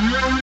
Thank